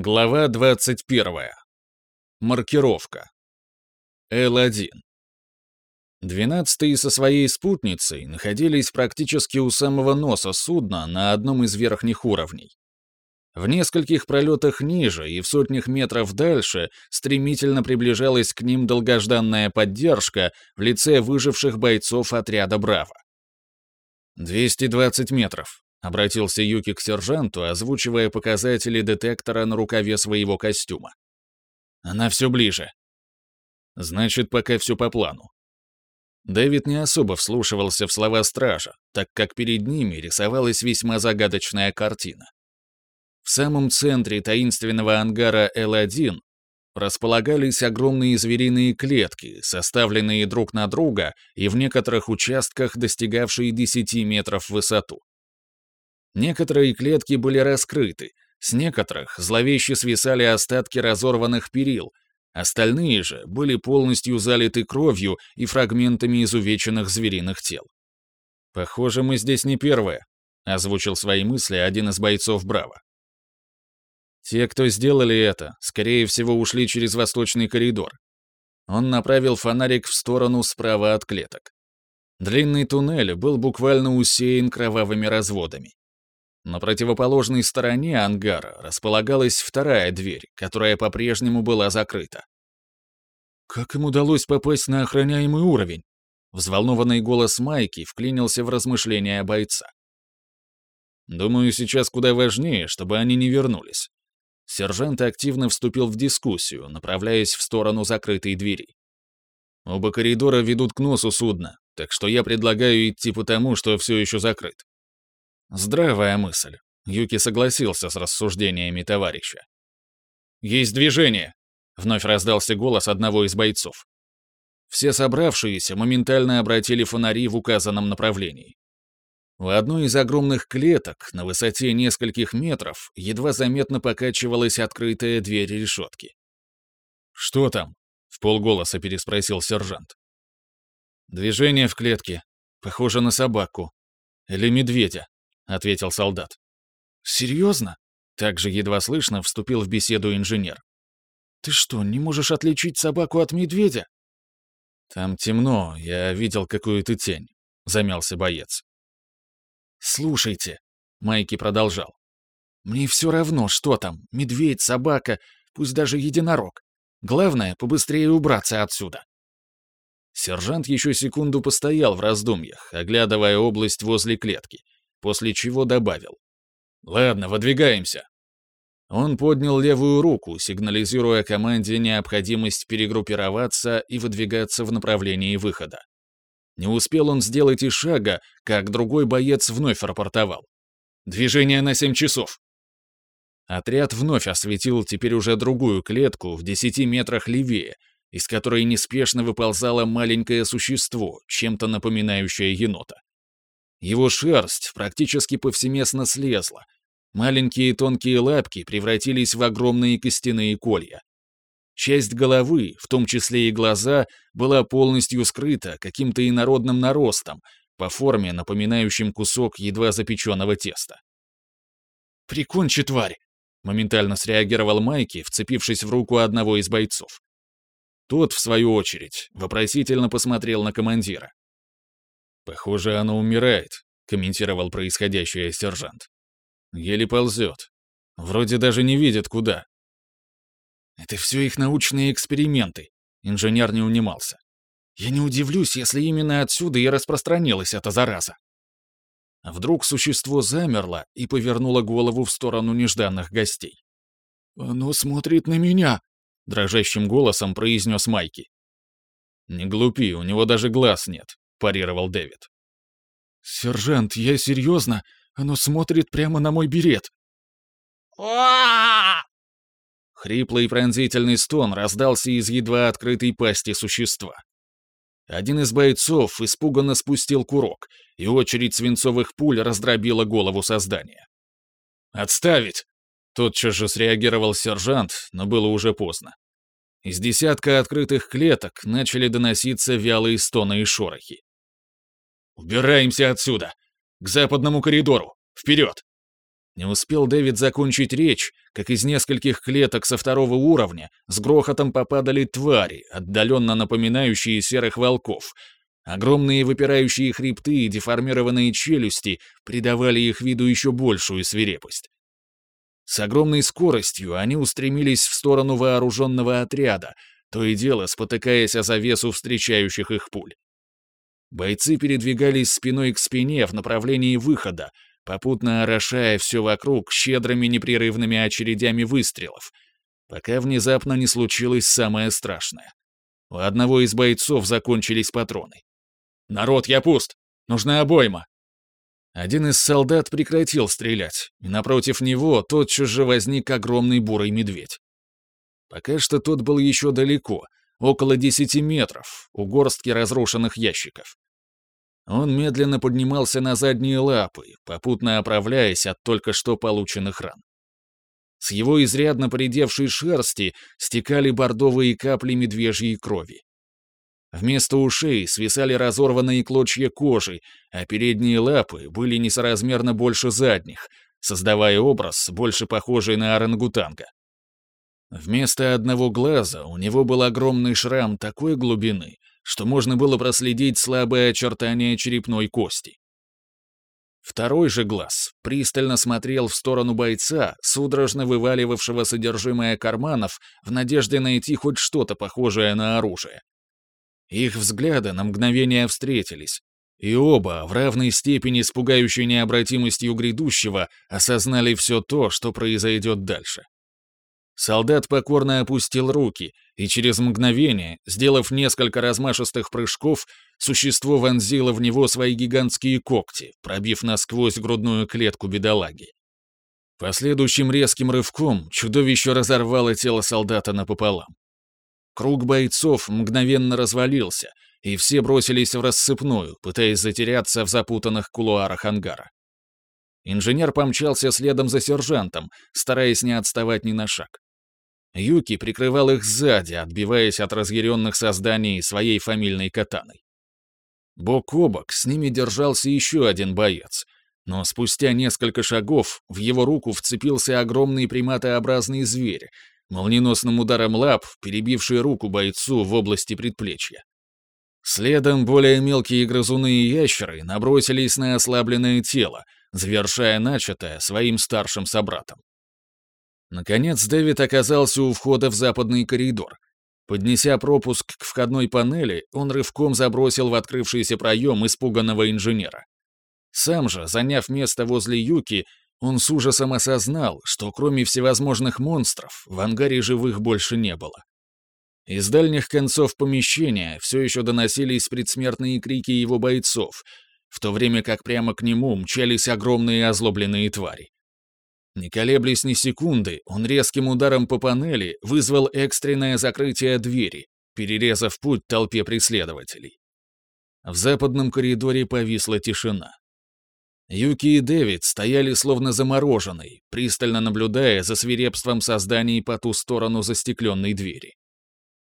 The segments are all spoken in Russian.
Глава 21. Маркировка. Л-1. Двенадцатые со своей спутницей находились практически у самого носа судна на одном из верхних уровней. В нескольких пролетах ниже и в сотнях метров дальше стремительно приближалась к ним долгожданная поддержка в лице выживших бойцов отряда «Браво». 220 метров, Обратился Юки к сержанту, озвучивая показатели детектора на рукаве своего костюма. Она все ближе. Значит, пока все по плану. Дэвид не особо вслушивался в слова стража, так как перед ними рисовалась весьма загадочная картина. В самом центре таинственного ангара Л-1 располагались огромные звериные клетки, составленные друг на друга и в некоторых участках достигавшие 10 метров в высоту. Некоторые клетки были раскрыты, с некоторых зловеще свисали остатки разорванных перил, остальные же были полностью залиты кровью и фрагментами изувеченных звериных тел. «Похоже, мы здесь не первые», — озвучил свои мысли один из бойцов Браво. Те, кто сделали это, скорее всего, ушли через восточный коридор. Он направил фонарик в сторону справа от клеток. Длинный туннель был буквально усеян кровавыми разводами. На противоположной стороне ангара располагалась вторая дверь, которая по-прежнему была закрыта. «Как им удалось попасть на охраняемый уровень?» Взволнованный голос Майки вклинился в размышления бойца. «Думаю, сейчас куда важнее, чтобы они не вернулись». Сержант активно вступил в дискуссию, направляясь в сторону закрытой двери. Оба коридора ведут к носу судна, так что я предлагаю идти по тому, что все еще закрыт. Здравая мысль. Юки согласился с рассуждениями товарища. «Есть движение!» — вновь раздался голос одного из бойцов. Все собравшиеся моментально обратили фонари в указанном направлении. В одной из огромных клеток на высоте нескольких метров едва заметно покачивалась открытая дверь решетки. «Что там?» — в полголоса переспросил сержант. «Движение в клетке. Похоже на собаку. Или медведя», ответил солдат. «Серьезно?» — также едва слышно вступил в беседу инженер. «Ты что, не можешь отличить собаку от медведя?» «Там темно, я видел какую-то тень», — замялся боец. «Слушайте», — Майки продолжал. «Мне все равно, что там, медведь, собака, пусть даже единорог. Главное, побыстрее убраться отсюда». Сержант еще секунду постоял в раздумьях, оглядывая область возле клетки, после чего добавил. «Ладно, выдвигаемся». Он поднял левую руку, сигнализируя команде необходимость перегруппироваться и выдвигаться в направлении выхода. Не успел он сделать и шага, как другой боец вновь рапортовал. «Движение на семь часов». Отряд вновь осветил теперь уже другую клетку в десяти метрах левее, из которой неспешно выползало маленькое существо, чем-то напоминающее енота. Его шерсть практически повсеместно слезла. Маленькие тонкие лапки превратились в огромные костяные колья. Часть головы, в том числе и глаза, была полностью скрыта каким-то инородным наростом, по форме напоминающим кусок едва запеченного теста. «Прикончи, тварь!» — моментально среагировал Майки, вцепившись в руку одного из бойцов. Тот, в свою очередь, вопросительно посмотрел на командира. «Похоже, оно умирает», — комментировал происходящее сержант. «Еле ползет. Вроде даже не видит, куда». «Это все их научные эксперименты», — инженер не унимался. «Я не удивлюсь, если именно отсюда и распространилась эта зараза». Вдруг существо замерло и повернуло голову в сторону нежданных гостей. «Оно смотрит на меня», — дрожащим голосом произнес Майки. «Не глупи, у него даже глаз нет», — парировал Дэвид. «Сержант, я серьезно? Оно смотрит прямо на мой берет». Хриплый пронзительный стон раздался из едва открытой пасти существа. Один из бойцов испуганно спустил курок, и очередь свинцовых пуль раздробила голову создания. «Отставить!» Тотчас же среагировал сержант, но было уже поздно. Из десятка открытых клеток начали доноситься вялые стоны и шорохи. «Убираемся отсюда! К западному коридору! Вперед!» Не успел Дэвид закончить речь, как из нескольких клеток со второго уровня с грохотом попадали твари, отдаленно напоминающие серых волков. Огромные выпирающие хребты и деформированные челюсти придавали их виду еще большую свирепость. С огромной скоростью они устремились в сторону вооруженного отряда, то и дело спотыкаясь о завесу встречающих их пуль. Бойцы передвигались спиной к спине в направлении выхода, попутно орошая все вокруг щедрыми непрерывными очередями выстрелов, пока внезапно не случилось самое страшное. У одного из бойцов закончились патроны. «Народ, я пуст! Нужна обойма!» Один из солдат прекратил стрелять, и напротив него тотчас же возник огромный бурый медведь. Пока что тот был еще далеко, около десяти метров, у горстки разрушенных ящиков. Он медленно поднимался на задние лапы, попутно оправляясь от только что полученных ран. С его изрядно поредевшей шерсти стекали бордовые капли медвежьей крови. Вместо ушей свисали разорванные клочья кожи, а передние лапы были несоразмерно больше задних, создавая образ, больше похожий на орангутанга. Вместо одного глаза у него был огромный шрам такой глубины, что можно было проследить слабое очертание черепной кости. Второй же глаз пристально смотрел в сторону бойца, судорожно вываливавшего содержимое карманов в надежде найти хоть что-то похожее на оружие. Их взгляды на мгновение встретились, и оба, в равной степени с пугающей необратимостью грядущего, осознали все то, что произойдет дальше. Солдат покорно опустил руки, и через мгновение, сделав несколько размашистых прыжков, существо вонзило в него свои гигантские когти, пробив насквозь грудную клетку бедолаги. Последующим резким рывком чудовище разорвало тело солдата напополам. Круг бойцов мгновенно развалился, и все бросились в рассыпную, пытаясь затеряться в запутанных кулуарах ангара. Инженер помчался следом за сержантом, стараясь не отставать ни на шаг. Юки прикрывал их сзади, отбиваясь от разъяренных созданий своей фамильной катаной. Бок о бок с ними держался еще один боец, но спустя несколько шагов в его руку вцепился огромный приматообразный зверь, молниеносным ударом лап, перебивший руку бойцу в области предплечья. Следом более мелкие грызуны и ящеры набросились на ослабленное тело, завершая начатое своим старшим собратом. Наконец Дэвид оказался у входа в западный коридор. Поднеся пропуск к входной панели, он рывком забросил в открывшийся проем испуганного инженера. Сам же, заняв место возле Юки, он с ужасом осознал, что кроме всевозможных монстров, в ангаре живых больше не было. Из дальних концов помещения все еще доносились предсмертные крики его бойцов, в то время как прямо к нему мчались огромные озлобленные твари. Не колеблясь ни секунды, он резким ударом по панели вызвал экстренное закрытие двери, перерезав путь толпе преследователей. В западном коридоре повисла тишина. Юки и Дэвид стояли словно замороженные, пристально наблюдая за свирепством созданий по ту сторону застекленной двери.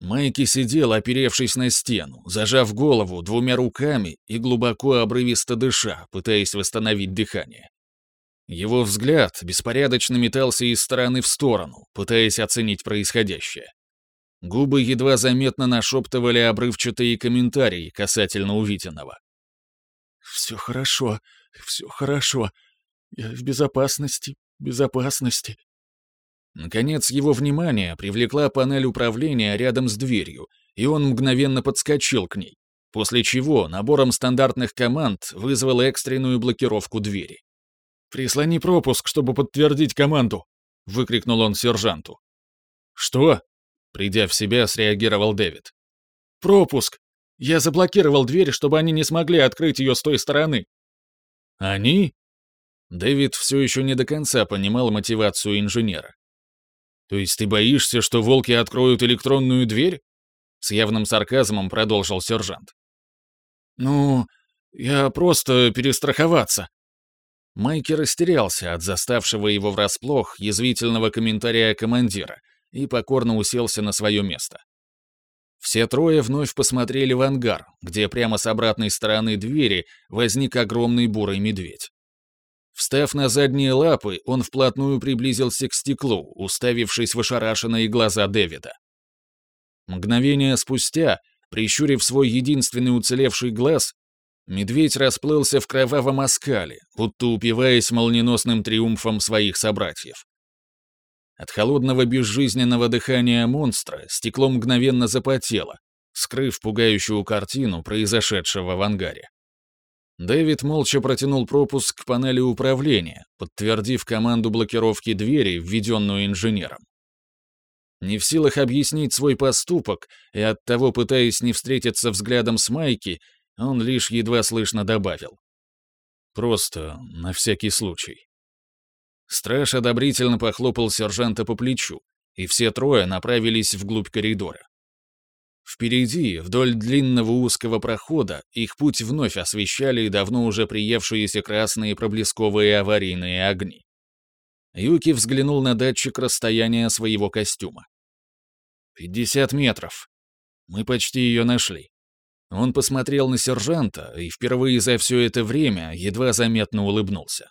Майки сидел, оперевшись на стену, зажав голову двумя руками и глубоко обрывисто дыша, пытаясь восстановить дыхание. Его взгляд беспорядочно метался из стороны в сторону, пытаясь оценить происходящее. Губы едва заметно нашептывали обрывчатые комментарии касательно увиденного. «Все хорошо, все хорошо. Я в безопасности, безопасности». Наконец его внимание привлекла панель управления рядом с дверью, и он мгновенно подскочил к ней, после чего набором стандартных команд вызвал экстренную блокировку двери. «Прислони пропуск, чтобы подтвердить команду!» — выкрикнул он сержанту. «Что?» — придя в себя, среагировал Дэвид. «Пропуск! Я заблокировал дверь, чтобы они не смогли открыть ее с той стороны». «Они?» Дэвид все еще не до конца понимал мотивацию инженера. «То есть ты боишься, что волки откроют электронную дверь?» С явным сарказмом продолжил сержант. «Ну, я просто перестраховаться», Майки растерялся от заставшего его врасплох язвительного комментария командира и покорно уселся на свое место. Все трое вновь посмотрели в ангар, где прямо с обратной стороны двери возник огромный бурый медведь. Встав на задние лапы, он вплотную приблизился к стеклу, уставившись в ошарашенные глаза Дэвида. Мгновение спустя, прищурив свой единственный уцелевший глаз, медведь расплылся в кровавом оскале, будто упиваясь молниеносным триумфом своих собратьев. От холодного безжизненного дыхания монстра стекло мгновенно запотело, скрыв пугающую картину произошедшего в ангаре. Дэвид молча протянул пропуск к панели управления, подтвердив команду блокировки двери, введенную инженером. Не в силах объяснить свой поступок и оттого пытаясь не встретиться взглядом с Майки, он лишь едва слышно добавил. Просто на всякий случай. Страж одобрительно похлопал сержанта по плечу, и все трое направились вглубь коридора. Впереди, вдоль длинного узкого прохода, их путь вновь освещали давно уже приевшиеся красные проблесковые аварийные огни. Юки взглянул на датчик расстояния своего костюма. «Пятьдесят метров. Мы почти ее нашли». Он посмотрел на сержанта и впервые за все это время едва заметно улыбнулся.